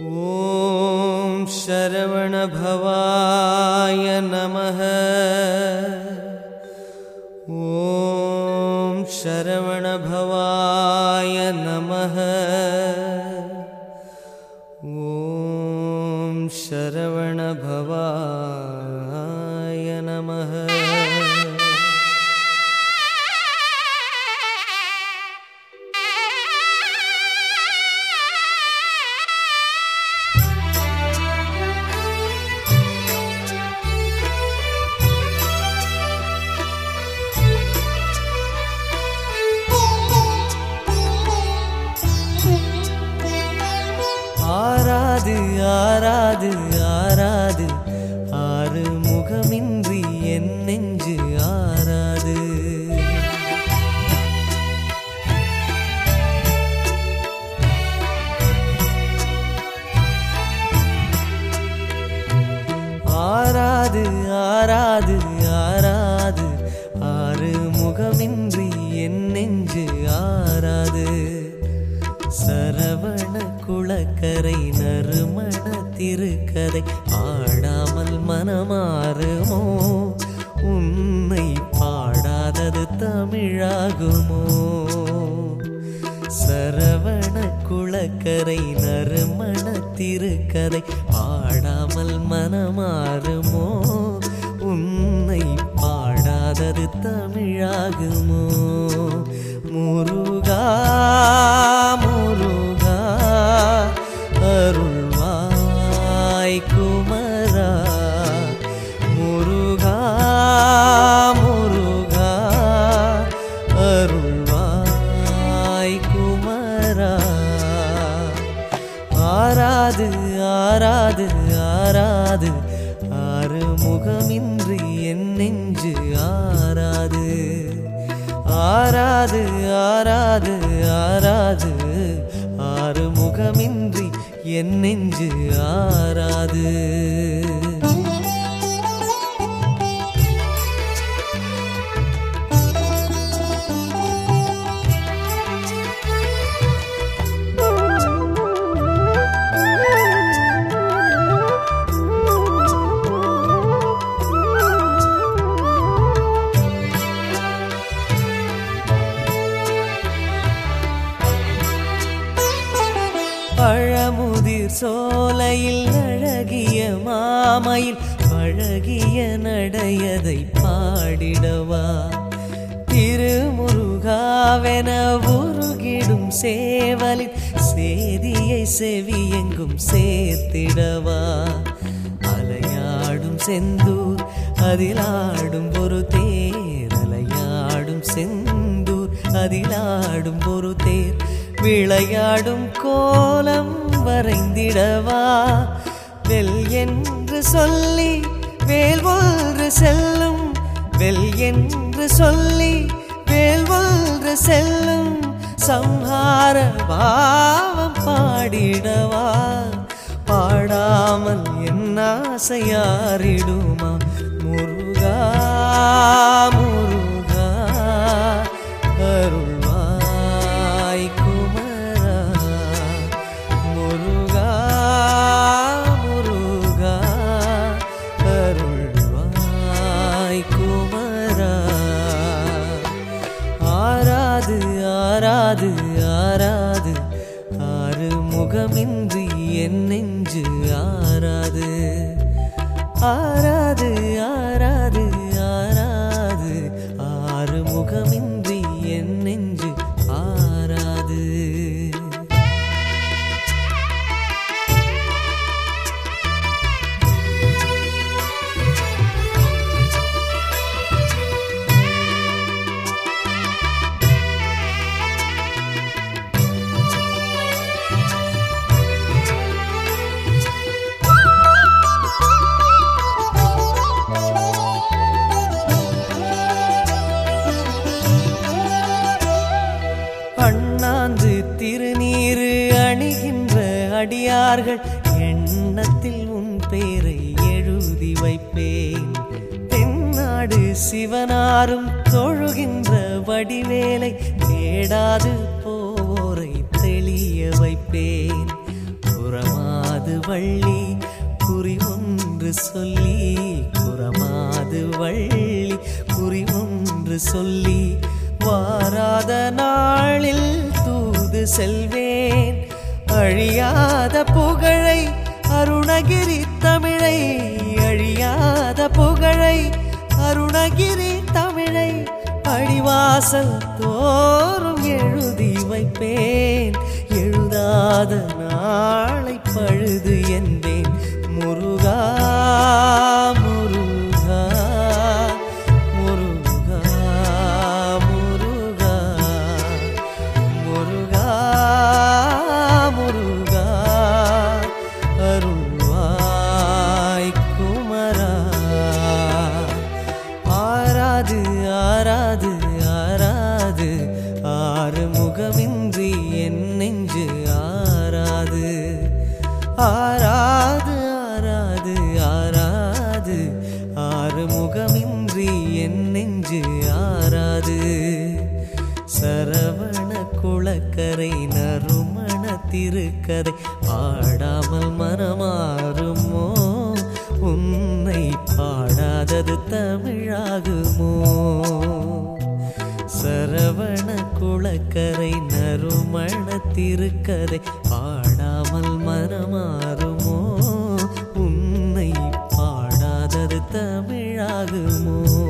ॐ शरवणभवाय नमः। ॐ शरवणभवाय नमः। ॐ शरवणभवाय ஆராது ஆராது ஆராது. ஆறு முகமின்றி என் நெஞ்சு ஆராது ஆராது ஆராது ஆராது ஆறு முகமின்றி என் நெஞ்சு ஆராது சரவண குளக்கரை நறுமண திருக்கதை ஆடாமல் மனமாறுமோ? உன்னை பாடாதது தமிழாகுமோ? சரவண குளக்கரை நறுமண திருக்கதை பாடாமல் மனமாறுமோ? உன்னை பாடாதது தமிழாகுமோ? முரு ஆராது ஆராது ஆராது ஆராது ஆறு முகமின்றி என் நெஞ்சு ஆராது மாமையில் பழகிய நடையதை பாடிடவா? திருமுருகாவென உருகிடும் சேவலின் சேதியை செவியெங்கும் சேர்த்திடவா? அலையாடும் செந்தூர் அதிலாடும் ஒரு தேர். அலையாடும் செந்தூர் அதிலாடும் ஒரு தேர். விளையாடும் கோலம் வரைந்திடவா? வெல் என் சொல்லி வேல் ஒன்று செல்லும். வெல் என்று சொல்லி வேல் ஒன்று செல்லும். சம்ஹார பாவம் பாடிடவா? பாடாமல் என் ஆசையாரிடுமா முகமின்றி என் நெஞ்சு ஆராது ஆராது ஆராது அண்ணாந்து திருநீரு அணிகின்ற அடியார்கள் எண்ணத்தில் உன் பேரை எழுதி வைப்பேன். தென்னாடு சிவனாரும் தொழுகின்ற வடிவேலை தேடாது போரை தெளிய வைப்பேன். புறமாது வள்ளி குறி ஒன்று சொல்லி புறமாது வள்ளி குறி ஒன்று சொல்லி செல்வேன். அழியாத புகழை அருணகிரி தமிழை அழியாத புகழை அருணகிரி தமிழை அடிவாசல் தோறும் எழுதி வைப்பேன். எழுதாத நாளை பழுது என்பேன். முருகா முருகா ஆராது ஆராது ஆராது. ஆறு முகமின்றி என் நெஞ்சு ஆராது ஆராது ஆராது ஆராது ஆறு முகமின்றி என் நெஞ்சு ஆராது சரவண குளக்கரை நறுமண திருக்கதை பாடாமல் மனமாறுமோ? உன்னை அதது தமிழாகுமோ? சரவண குளக்கரை நறுமண திருக்கதை பாடாமல் மனமாறுமோ? உன்னை பாடாதது தமிழாகுமோ?